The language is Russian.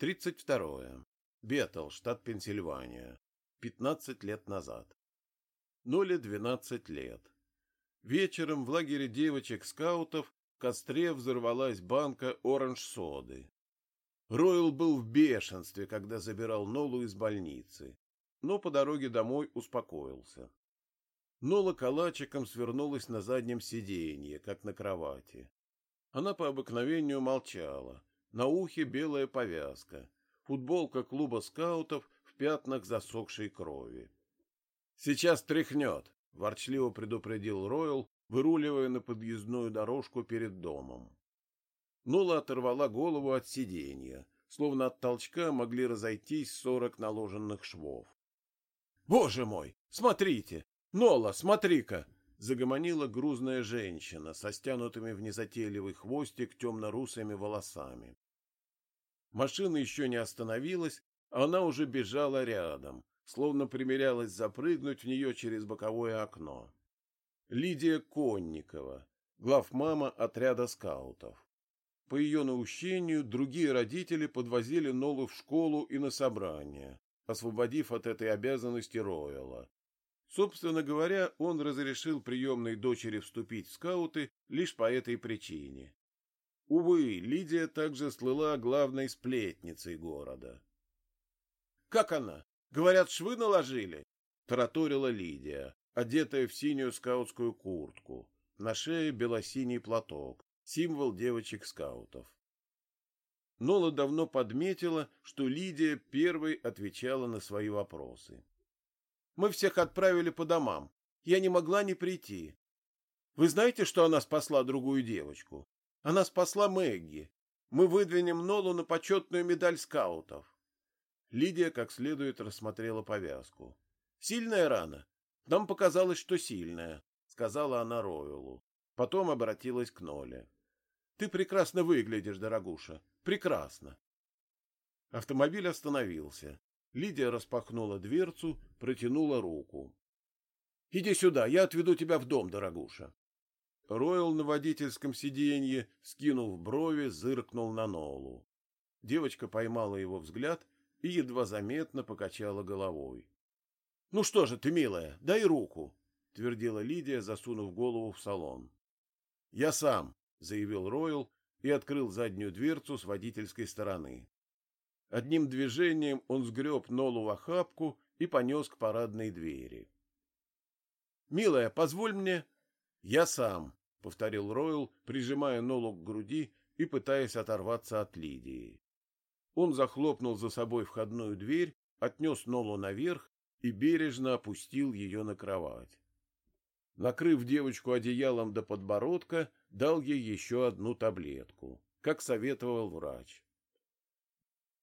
32. Беттл, штат Пенсильвания. 15 лет назад. Ноле 12 лет. Вечером в лагере девочек-скаутов в костре взорвалась банка оранж-соды. Ройл был в бешенстве, когда забирал Нолу из больницы, но по дороге домой успокоился. Нола калачиком свернулась на заднем сиденье, как на кровати. Она по обыкновению молчала, на ухе белая повязка, футболка клуба скаутов в пятнах засохшей крови. «Сейчас тряхнет», — ворчливо предупредил Ройл, выруливая на подъездную дорожку перед домом. Нола оторвала голову от сиденья, словно от толчка могли разойтись сорок наложенных швов. «Боже мой! Смотрите! Нола, смотри-ка!» Загомонила грузная женщина со стянутыми в незатейливый хвостик темно-русыми волосами. Машина еще не остановилась, а она уже бежала рядом, словно примерялась запрыгнуть в нее через боковое окно. Лидия Конникова, главмама отряда скаутов. По ее наущению другие родители подвозили Нолу в школу и на собрание, освободив от этой обязанности Ройла, Собственно говоря, он разрешил приемной дочери вступить в скауты лишь по этой причине. Увы, Лидия также слыла главной сплетницей города. — Как она? Говорят, швы наложили? — тараторила Лидия, одетая в синюю скаутскую куртку, на шее белосиний платок, символ девочек-скаутов. Нола давно подметила, что Лидия первой отвечала на свои вопросы. Мы всех отправили по домам. Я не могла не прийти. Вы знаете, что она спасла другую девочку? Она спасла Мэгги. Мы выдвинем Нолу на почетную медаль скаутов. Лидия как следует рассмотрела повязку. Сильная рана? Нам показалось, что сильная, сказала она Ройлу. Потом обратилась к Ноле. Ты прекрасно выглядишь, дорогуша. Прекрасно. Автомобиль остановился. Лидия распахнула дверцу, протянула руку. — Иди сюда, я отведу тебя в дом, дорогуша. Ройл на водительском сиденье, скинув брови, зыркнул на Нолу. Девочка поймала его взгляд и едва заметно покачала головой. — Ну что же ты, милая, дай руку, — твердила Лидия, засунув голову в салон. — Я сам, — заявил Ройл и открыл заднюю дверцу с водительской стороны. Одним движением он сгреб Нолу в охапку и понес к парадной двери. «Милая, позволь мне...» «Я сам», — повторил Ройл, прижимая Нолу к груди и пытаясь оторваться от Лидии. Он захлопнул за собой входную дверь, отнес Нолу наверх и бережно опустил ее на кровать. Накрыв девочку одеялом до подбородка, дал ей еще одну таблетку, как советовал врач.